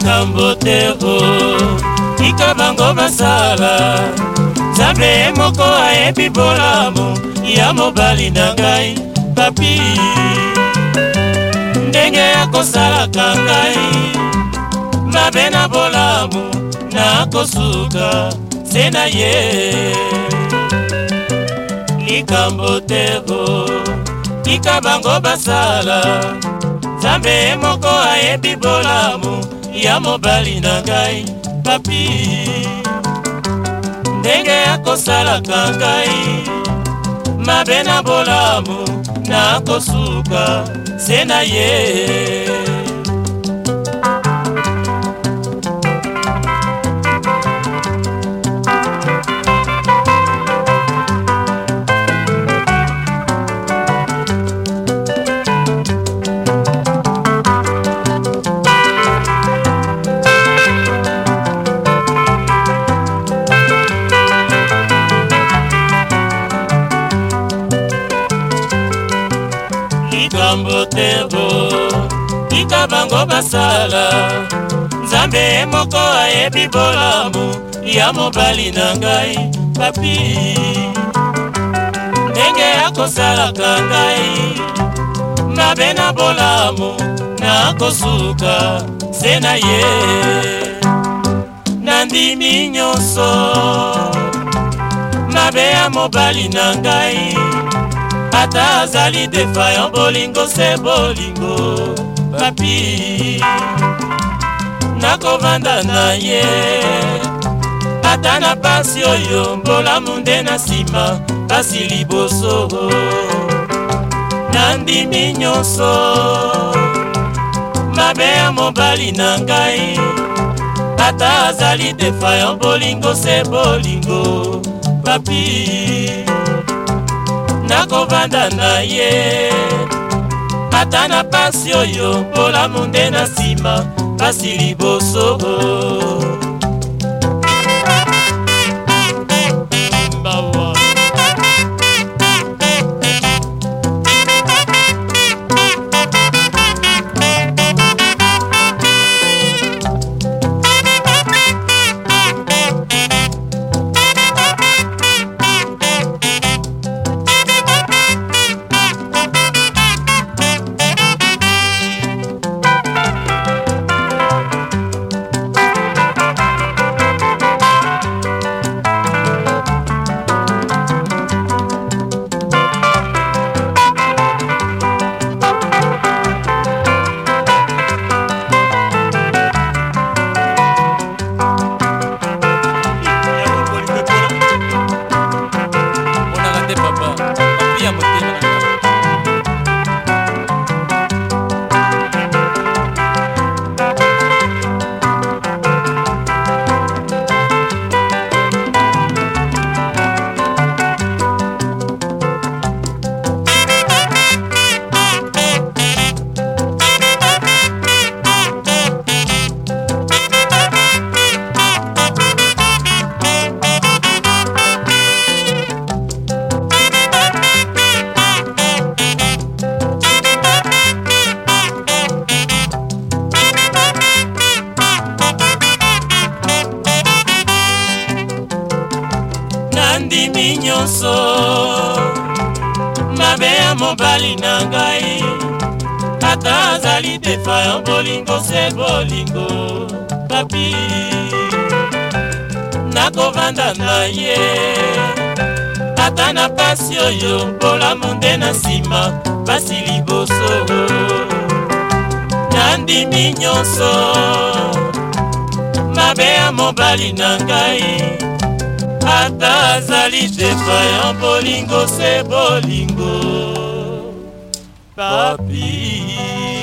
likambo te o oh. tika bango basala nzambe ye moko ayebi bolamu ya mobali na ngai papi ndenge akosalaka ngai mabe na bolamu nakosuka se na ye likambo te o oh. tika bango basala nzambe ye moko ayebi bolamu ya mobali na ngai papi ndenge akosalaka ngai mabe na bolamu nakosuka se na ye makambo te bo tika bango basala nzambe ye moko ayebi bolamu ya mobali na ngai papi ndenge akosalaka ngai mabe na bolamu nakosuka se na ye nandimi nyonso mabe ya mobali na ngai ata azali defayan bolingo se bolingo papi nakovanda na ye ata na pasi oyo mbolamu nde na nsima pasi liboso nandimi nyonso mabe ya mobali na ngai ata azali defayan bolingo se bolingo papi nakovanda na ye ata na pasi oyo molamu nde na nsima pasi liboso nandimi nyonso mabe ya mobali na ngai ata azali defayan bolingo se bolingo papi nakovanda na ye ata na pasi oyo mbolamu nde na nsima pasi liboso nandimi nyonso mabe ya mobali na ngai ata azali defa ya bolingo se bolingo papi